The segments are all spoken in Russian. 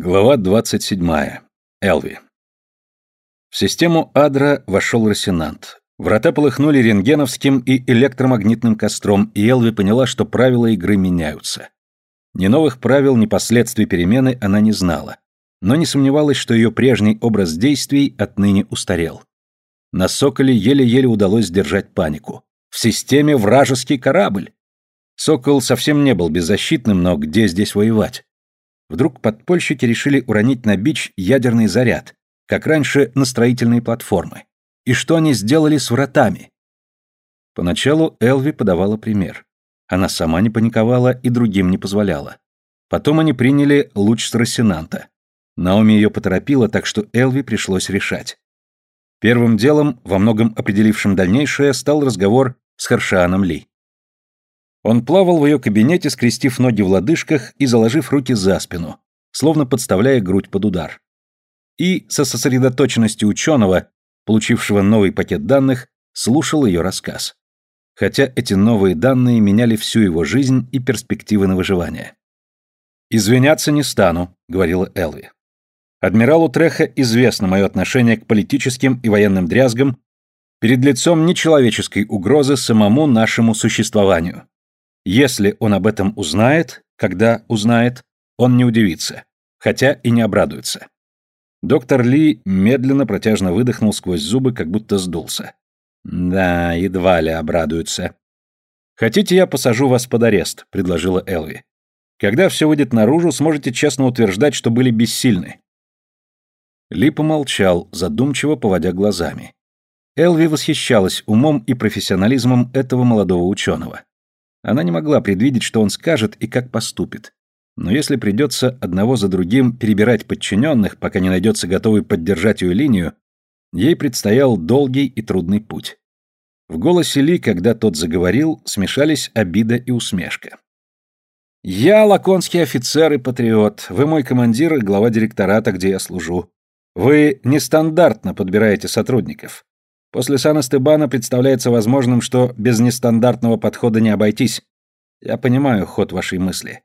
Глава 27. Элви. В систему Адра вошел Рассенант. Врата полыхнули рентгеновским и электромагнитным костром, и Элви поняла, что правила игры меняются. Ни новых правил, ни последствий перемены она не знала, но не сомневалась, что ее прежний образ действий отныне устарел. На Соколе еле-еле удалось сдержать панику. В системе вражеский корабль! Сокол совсем не был беззащитным, но где здесь воевать? Вдруг подпольщики решили уронить на бич ядерный заряд, как раньше на строительные платформы. И что они сделали с вратами? Поначалу Элви подавала пример. Она сама не паниковала и другим не позволяла. Потом они приняли луч с Рассенанта. Наоми ее поторопила, так что Элви пришлось решать. Первым делом, во многом определившим дальнейшее, стал разговор с Харшаном Ли. Он плавал в ее кабинете, скрестив ноги в лодыжках и заложив руки за спину, словно подставляя грудь под удар. И со сосредоточенностью ученого, получившего новый пакет данных, слушал ее рассказ. Хотя эти новые данные меняли всю его жизнь и перспективы на выживание. «Извиняться не стану», — говорила Элви. «Адмиралу Треха известно мое отношение к политическим и военным дрязгам перед лицом нечеловеческой угрозы самому нашему существованию. Если он об этом узнает, когда узнает, он не удивится, хотя и не обрадуется. Доктор Ли медленно протяжно выдохнул сквозь зубы, как будто сдулся. Да, едва ли обрадуется. Хотите, я посажу вас под арест, предложила Элви. Когда все выйдет наружу, сможете честно утверждать, что были бессильны. Ли помолчал, задумчиво поводя глазами. Элви восхищалась умом и профессионализмом этого молодого ученого. Она не могла предвидеть, что он скажет и как поступит. Но если придется одного за другим перебирать подчиненных, пока не найдется готовый поддержать ее линию, ей предстоял долгий и трудный путь. В голосе Ли, когда тот заговорил, смешались обида и усмешка. «Я лаконский офицер и патриот. Вы мой командир и глава директората, где я служу. Вы нестандартно подбираете сотрудников. После Сан-Эстебана представляется возможным, что без нестандартного подхода не обойтись. Я понимаю ход вашей мысли.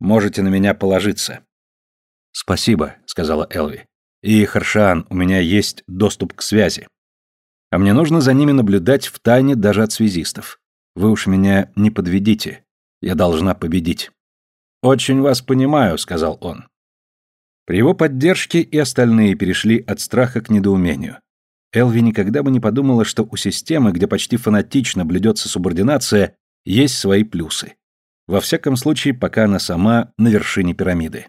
Можете на меня положиться. Спасибо, сказала Элви. И, Харшан, у меня есть доступ к связи. А мне нужно за ними наблюдать в тайне даже от связистов. Вы уж меня не подведите. Я должна победить. Очень вас понимаю, сказал он. При его поддержке и остальные перешли от страха к недоумению. Элви никогда бы не подумала, что у системы, где почти фанатично блюдется субординация, есть свои плюсы. Во всяком случае, пока она сама на вершине пирамиды.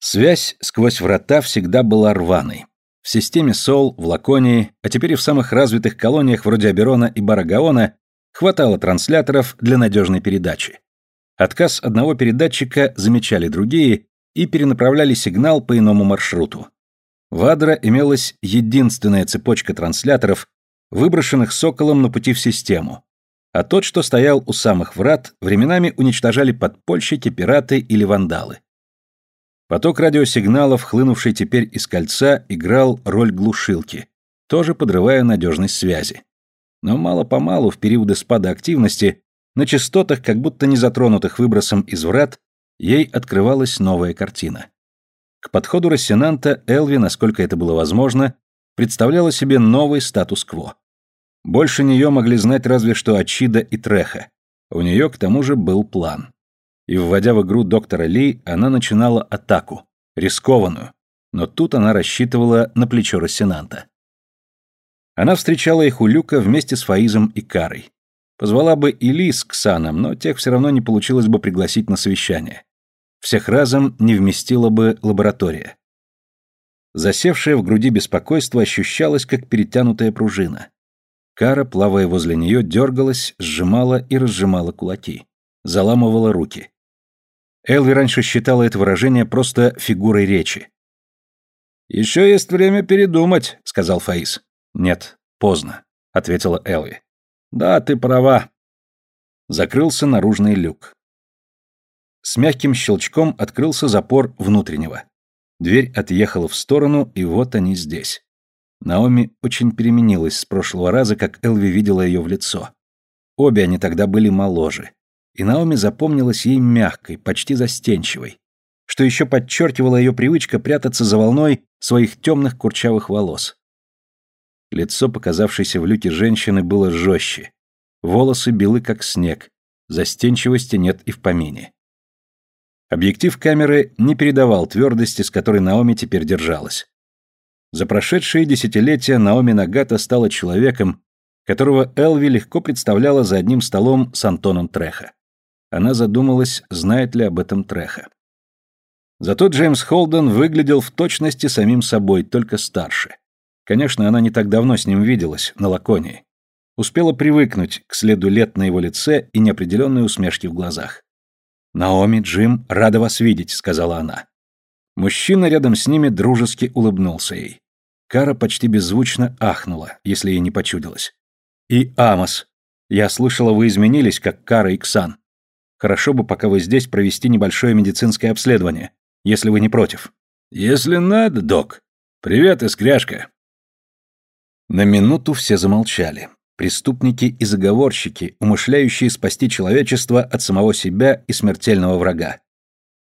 Связь сквозь врата всегда была рваной. В системе СОЛ, в Лаконии, а теперь и в самых развитых колониях вроде Аберона и Барагаона хватало трансляторов для надежной передачи. Отказ одного передатчика замечали другие и перенаправляли сигнал по иному маршруту. В Адра имелась единственная цепочка трансляторов, выброшенных Соколом на пути в систему, а тот, что стоял у самых врат, временами уничтожали подпольщики, пираты или вандалы. Поток радиосигналов, хлынувший теперь из кольца, играл роль глушилки, тоже подрывая надежность связи. Но мало-помалу, в периоды спада активности, на частотах, как будто не затронутых выбросом из врат, ей открывалась новая картина. К подходу Рассенанта Элви, насколько это было возможно, представляла себе новый статус-кво. Больше нее могли знать разве что Ачида и Треха. У нее, к тому же, был план. И, вводя в игру доктора Ли, она начинала атаку, рискованную, но тут она рассчитывала на плечо Рассенанта. Она встречала их у люка вместе с Фаизом и Карой. Позвала бы и Ли с Ксаном, но тех все равно не получилось бы пригласить на совещание. Всех разом не вместила бы лаборатория. Засевшее в груди беспокойство ощущалось, как перетянутая пружина. Кара, плавая возле нее, дергалась, сжимала и разжимала кулаки. Заламывала руки. Элви раньше считала это выражение просто фигурой речи. «Еще есть время передумать», — сказал Фаис. «Нет, поздно», — ответила Элви. «Да, ты права». Закрылся наружный люк. С мягким щелчком открылся запор внутреннего. Дверь отъехала в сторону, и вот они здесь. Наоми очень переменилась с прошлого раза, как Элви видела ее в лицо. Обе они тогда были моложе. И Наоми запомнилась ей мягкой, почти застенчивой. что еще подчеркивала ее привычка прятаться за волной своих темных курчавых волос. Лицо, показавшееся в люке женщины, было жестче. Волосы белы, как снег. Застенчивости нет и в помине. Объектив камеры не передавал твердости, с которой Наоми теперь держалась. За прошедшие десятилетия Наоми Нагата стала человеком, которого Элви легко представляла за одним столом с Антоном Треха. Она задумалась, знает ли об этом Треха. Зато Джеймс Холден выглядел в точности самим собой, только старше. Конечно, она не так давно с ним виделась, на Лаконии. Успела привыкнуть к следу лет на его лице и неопределенной усмешке в глазах. «Наоми, Джим, рада вас видеть», — сказала она. Мужчина рядом с ними дружески улыбнулся ей. Кара почти беззвучно ахнула, если ей не почудилось. «И Амос. Я слышала, вы изменились, как Кара и Ксан. Хорошо бы, пока вы здесь, провести небольшое медицинское обследование, если вы не против». «Если надо, док. Привет, Искряшка». На минуту все замолчали. Преступники и заговорщики, умышляющие спасти человечество от самого себя и смертельного врага.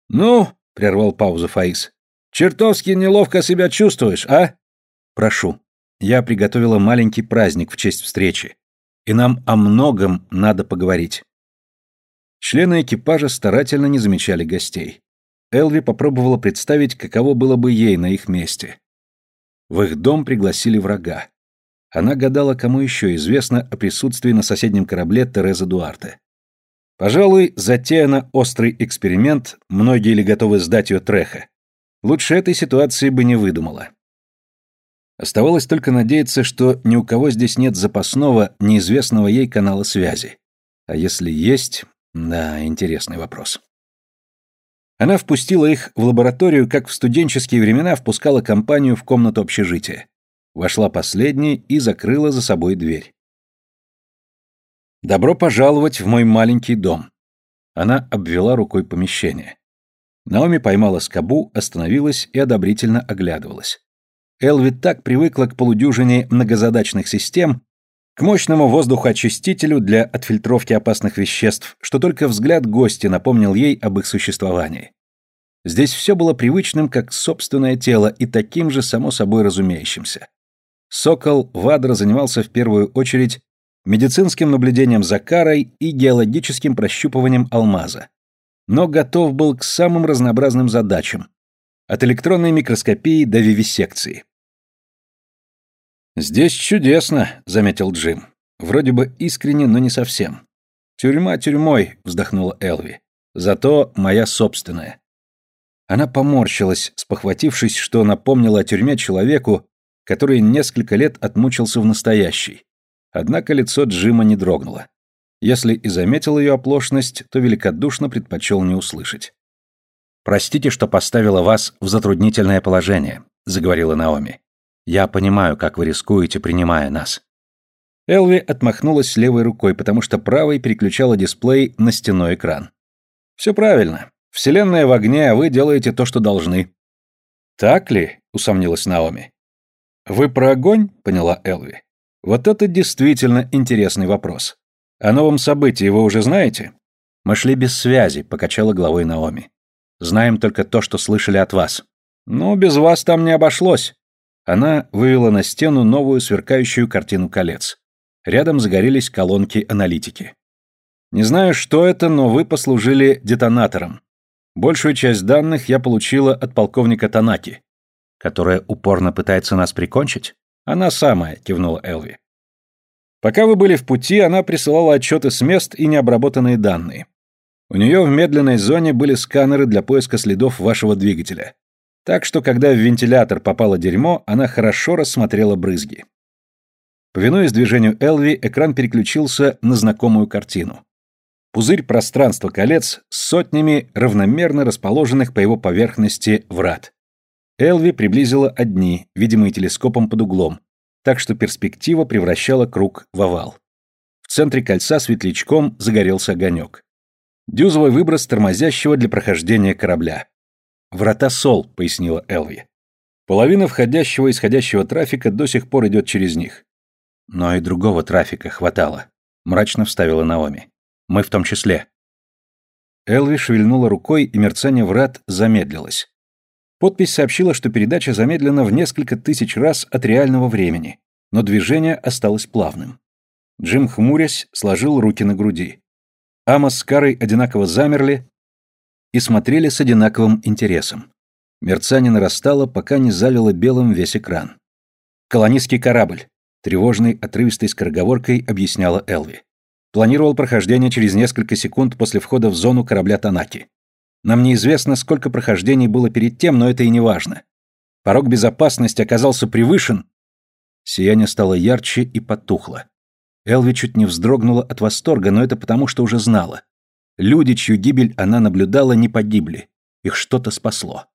«Ну», — прервал паузу Фаис, — «чертовски неловко себя чувствуешь, а?» «Прошу. Я приготовила маленький праздник в честь встречи. И нам о многом надо поговорить». Члены экипажа старательно не замечали гостей. Элви попробовала представить, каково было бы ей на их месте. В их дом пригласили врага. Она гадала, кому еще известно о присутствии на соседнем корабле Терезы Дуарте. Пожалуй, затея на острый эксперимент, многие ли готовы сдать ее Треха. Лучше этой ситуации бы не выдумала. Оставалось только надеяться, что ни у кого здесь нет запасного, неизвестного ей канала связи. А если есть... Да, интересный вопрос. Она впустила их в лабораторию, как в студенческие времена впускала компанию в комнату общежития вошла последней и закрыла за собой дверь. «Добро пожаловать в мой маленький дом». Она обвела рукой помещение. Наоми поймала скобу, остановилась и одобрительно оглядывалась. Элви так привыкла к полудюжине многозадачных систем, к мощному воздухоочистителю для отфильтровки опасных веществ, что только взгляд гостя напомнил ей об их существовании. Здесь все было привычным, как собственное тело, и таким же, само собой разумеющимся. Сокол Вадра занимался в первую очередь медицинским наблюдением за карой и геологическим прощупыванием алмаза. Но готов был к самым разнообразным задачам, от электронной микроскопии до вивисекции. «Здесь чудесно», — заметил Джим. Вроде бы искренне, но не совсем. «Тюрьма тюрьмой», — вздохнула Элви. «Зато моя собственная». Она поморщилась, спохватившись, что напомнила о тюрьме человеку, который несколько лет отмучился в настоящей. Однако лицо Джима не дрогнуло. Если и заметил ее оплошность, то великодушно предпочел не услышать. «Простите, что поставила вас в затруднительное положение», — заговорила Наоми. «Я понимаю, как вы рискуете, принимая нас». Элви отмахнулась левой рукой, потому что правой переключала дисплей на стеной экран. «Все правильно. Вселенная в огне, а вы делаете то, что должны». «Так ли?» — усомнилась Наоми. «Вы про огонь?» — поняла Элви. «Вот это действительно интересный вопрос. О новом событии вы уже знаете?» «Мы шли без связи», — покачала головой Наоми. «Знаем только то, что слышали от вас». «Ну, без вас там не обошлось». Она вывела на стену новую сверкающую картину колец. Рядом загорелись колонки аналитики. «Не знаю, что это, но вы послужили детонатором. Большую часть данных я получила от полковника Танаки которая упорно пытается нас прикончить? Она самая, кивнула Элви. Пока вы были в пути, она присылала отчеты с мест и необработанные данные. У нее в медленной зоне были сканеры для поиска следов вашего двигателя. Так что, когда в вентилятор попало дерьмо, она хорошо рассмотрела брызги. Повинуясь движению Элви, экран переключился на знакомую картину. Пузырь пространства колец с сотнями равномерно расположенных по его поверхности врат. Элви приблизила одни, видимые телескопом под углом, так что перспектива превращала круг в овал. В центре кольца светлячком загорелся огонек. Дюзовый выброс тормозящего для прохождения корабля. «Врата Сол», — пояснила Элви. «Половина входящего и исходящего трафика до сих пор идет через них». «Но и другого трафика хватало», — мрачно вставила Наоми. «Мы в том числе». Элви шевельнула рукой, и мерцание врат замедлилось. Подпись сообщила, что передача замедлена в несколько тысяч раз от реального времени, но движение осталось плавным. Джим, хмурясь, сложил руки на груди. Амос с Карой одинаково замерли и смотрели с одинаковым интересом. Мерцание нарастало, пока не залило белым весь экран. «Колонистский корабль», — тревожной, отрывистой скороговоркой объясняла Элви. Планировал прохождение через несколько секунд после входа в зону корабля Танаки. Нам неизвестно, сколько прохождений было перед тем, но это и не важно. Порог безопасности оказался превышен. Сияние стало ярче и потухло. Элви чуть не вздрогнула от восторга, но это потому, что уже знала. Люди, чью гибель она наблюдала, не погибли. Их что-то спасло.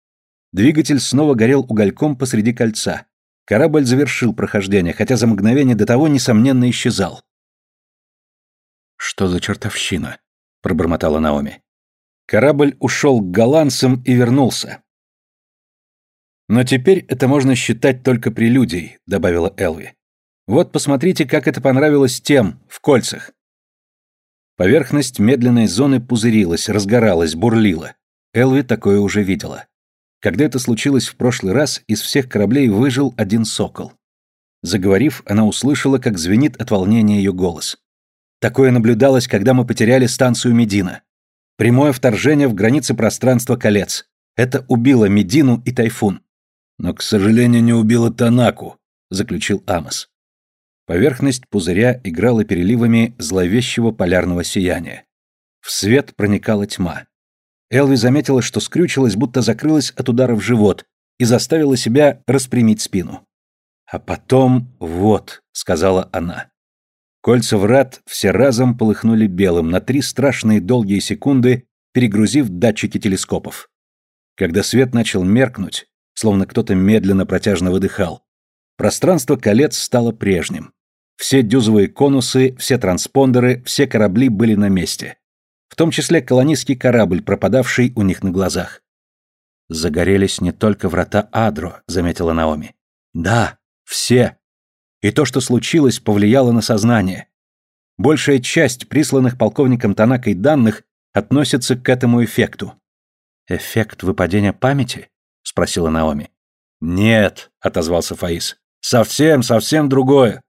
Двигатель снова горел угольком посреди кольца. Корабль завершил прохождение, хотя за мгновение до того, несомненно, исчезал. «Что за чертовщина?» — пробормотала Наоми. Корабль ушел к голландцам и вернулся. «Но теперь это можно считать только прелюдией», — добавила Элви. «Вот посмотрите, как это понравилось тем, в кольцах». Поверхность медленной зоны пузырилась, разгоралась, бурлила. Элви такое уже видела. Когда это случилось в прошлый раз, из всех кораблей выжил один сокол. Заговорив, она услышала, как звенит от волнения ее голос. Такое наблюдалось, когда мы потеряли станцию Медина. Прямое вторжение в границы пространства колец. Это убило Медину и Тайфун. Но, к сожалению, не убило Танаку, заключил Амос. Поверхность пузыря играла переливами зловещего полярного сияния. В свет проникала тьма. Элви заметила, что скрючилась, будто закрылась от удара в живот и заставила себя распрямить спину. «А потом вот», — сказала она. Кольца врат все разом полыхнули белым на три страшные долгие секунды, перегрузив датчики телескопов. Когда свет начал меркнуть, словно кто-то медленно протяжно выдыхал, пространство колец стало прежним. Все дюзовые конусы, все транспондеры, все корабли были на месте. В том числе колонистский корабль, пропадавший у них на глазах. «Загорелись не только врата Адро», — заметила Наоми. «Да, все», и то, что случилось, повлияло на сознание. Большая часть присланных полковником Танакой данных относится к этому эффекту. «Эффект выпадения памяти?» — спросила Наоми. «Нет», — отозвался Фаис. «Совсем, совсем другое».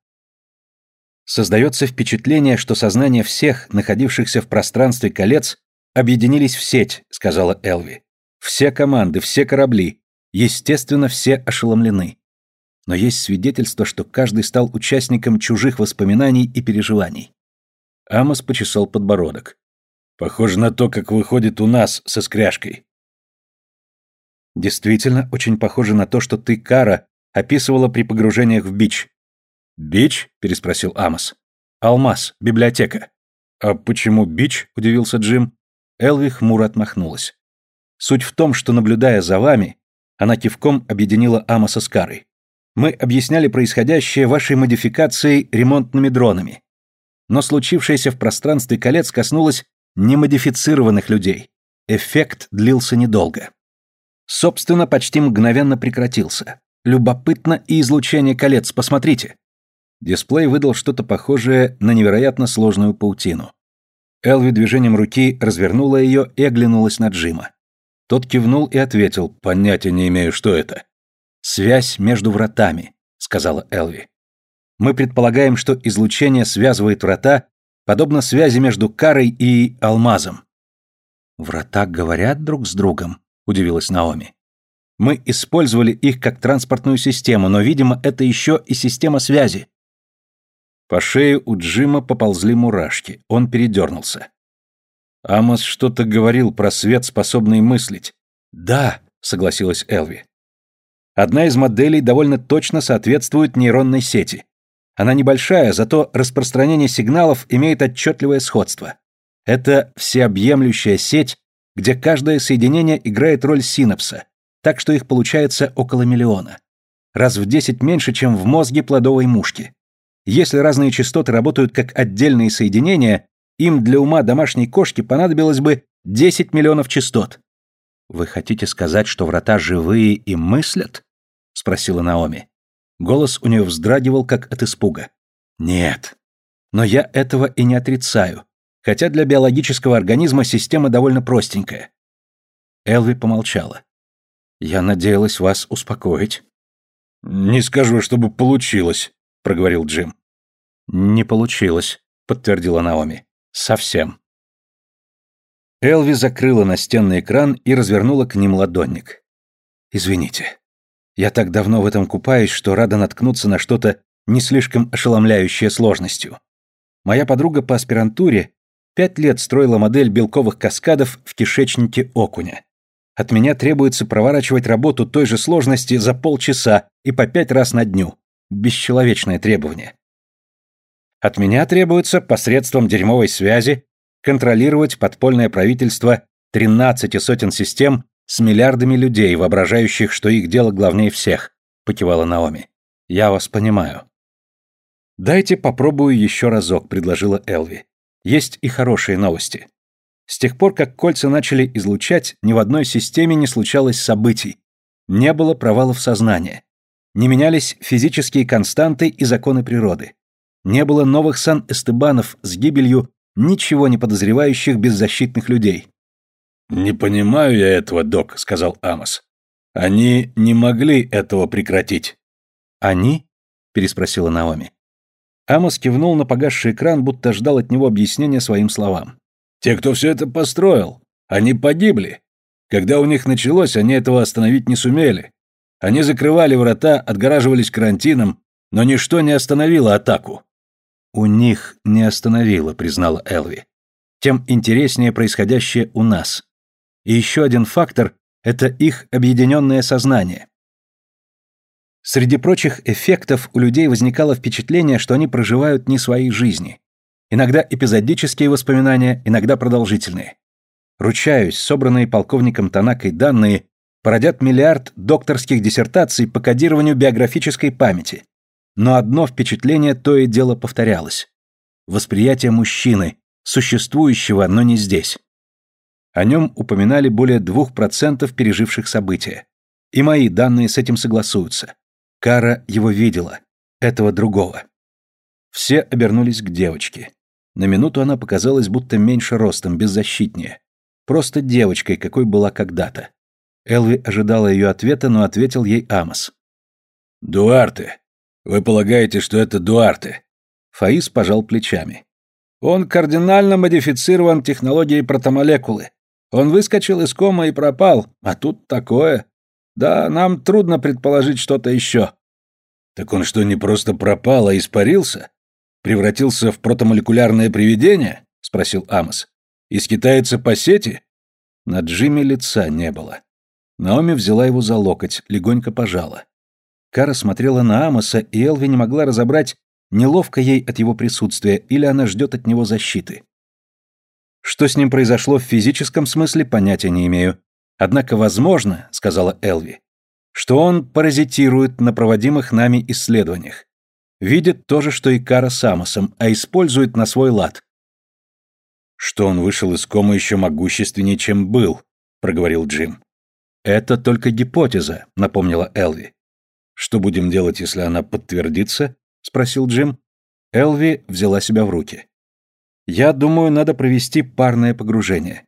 Создается впечатление, что сознание всех, находившихся в пространстве колец, объединились в сеть, сказала Элви. Все команды, все корабли. Естественно, все ошеломлены но есть свидетельство, что каждый стал участником чужих воспоминаний и переживаний. Амос почесал подбородок. Похоже на то, как выходит у нас со скряжкой. Действительно, очень похоже на то, что ты, Кара, описывала при погружениях в бич. Бич? переспросил Амос. Алмаз, библиотека. А почему бич? удивился Джим. Элви хмуро отмахнулась. Суть в том, что, наблюдая за вами, она кивком объединила Амоса с Карой. Мы объясняли происходящее вашей модификацией ремонтными дронами. Но случившееся в пространстве колец коснулось немодифицированных людей. Эффект длился недолго. Собственно, почти мгновенно прекратился. Любопытно и излучение колец, посмотрите. Дисплей выдал что-то похожее на невероятно сложную паутину. Элви движением руки развернула ее и оглянулась на Джима. Тот кивнул и ответил, понятия не имею, что это. «Связь между вратами», — сказала Элви. «Мы предполагаем, что излучение связывает врата, подобно связи между Карой и Алмазом». «Врата говорят друг с другом», — удивилась Наоми. «Мы использовали их как транспортную систему, но, видимо, это еще и система связи». По шее у Джима поползли мурашки, он передернулся. Амос что-то говорил про свет, способный мыслить. «Да», — согласилась Элви. Одна из моделей довольно точно соответствует нейронной сети. Она небольшая, зато распространение сигналов имеет отчетливое сходство. Это всеобъемлющая сеть, где каждое соединение играет роль синапса, так что их получается около миллиона. Раз в 10 меньше, чем в мозге плодовой мушки. Если разные частоты работают как отдельные соединения, им для ума домашней кошки понадобилось бы 10 миллионов частот. «Вы хотите сказать, что врата живые и мыслят?» — спросила Наоми. Голос у нее вздрагивал, как от испуга. «Нет. Но я этого и не отрицаю. хотя для биологического организма система довольно простенькая. Элви помолчала. «Я надеялась вас успокоить». «Не скажу, чтобы получилось», — проговорил Джим. «Не получилось», — подтвердила Наоми. «Совсем». Элви закрыла настенный экран и развернула к ним ладонник. «Извините. Я так давно в этом купаюсь, что рада наткнуться на что-то не слишком ошеломляющее сложностью. Моя подруга по аспирантуре пять лет строила модель белковых каскадов в кишечнике окуня. От меня требуется проворачивать работу той же сложности за полчаса и по пять раз на дню. Бесчеловечное требование. От меня требуется посредством дерьмовой связи контролировать подпольное правительство 13 сотен систем с миллиардами людей, воображающих, что их дело главнее всех, покивала Наоми. Я вас понимаю. Дайте попробую еще разок, предложила Элви. Есть и хорошие новости. С тех пор, как кольца начали излучать, ни в одной системе не случалось событий. Не было провалов сознания. Не менялись физические константы и законы природы. Не было новых сан-эстебанов с гибелью ничего не подозревающих беззащитных людей. «Не понимаю я этого, док», — сказал Амос. «Они не могли этого прекратить». «Они?» — переспросила Наоми. Амос кивнул на погасший экран, будто ждал от него объяснения своим словам. Те, кто все это построил, они погибли. Когда у них началось, они этого остановить не сумели. Они закрывали врата, отгораживались карантином, но ничто не остановило атаку. У них не остановило, признала Элви. Тем интереснее происходящее у нас. И еще один фактор – это их объединенное сознание. Среди прочих эффектов у людей возникало впечатление, что они проживают не свои жизни. Иногда эпизодические воспоминания, иногда продолжительные. Ручаюсь, собранные полковником Танакой данные породят миллиард докторских диссертаций по кодированию биографической памяти. Но одно впечатление то и дело повторялось. Восприятие мужчины, существующего, но не здесь. О нем упоминали более двух процентов переживших события. И мои данные с этим согласуются. Кара его видела, этого другого. Все обернулись к девочке. На минуту она показалась будто меньше ростом, беззащитнее. Просто девочкой, какой была когда-то. Элви ожидала ее ответа, но ответил ей Амос. «Дуарте. Вы полагаете, что это Дуарте?» Фаис пожал плечами. «Он кардинально модифицирован технологией протомолекулы. Он выскочил из кома и пропал, а тут такое. Да, нам трудно предположить что-то еще». «Так он что, не просто пропал, а испарился? Превратился в протомолекулярное привидение? спросил Амос. Из китайца по сети? На Джиме лица не было. Наоми взяла его за локоть, легонько пожала. Кара смотрела на Амоса, и Элви не могла разобрать, неловко ей от его присутствия или она ждет от него защиты. Что с ним произошло в физическом смысле, понятия не имею. Однако возможно, сказала Элви, что он паразитирует на проводимых нами исследованиях. Видит то же, что и Кара с Амосом, а использует на свой лад. Что он вышел из комы еще могущественнее, чем был, проговорил Джим. Это только гипотеза, напомнила Элви. Что будем делать, если она подтвердится? спросил Джим. Элви взяла себя в руки. Я думаю, надо провести парное погружение.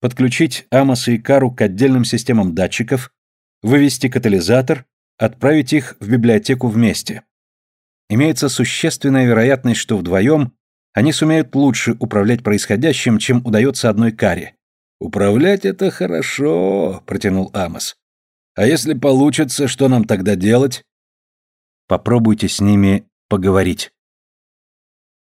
Подключить Амоса и Кару к отдельным системам датчиков, вывести катализатор, отправить их в библиотеку вместе имеется существенная вероятность, что вдвоем они сумеют лучше управлять происходящим, чем удается одной каре. «Управлять это хорошо», — протянул Амос. «А если получится, что нам тогда делать?» «Попробуйте с ними поговорить».